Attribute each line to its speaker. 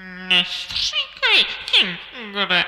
Speaker 1: Nestrzyj, kin, gre,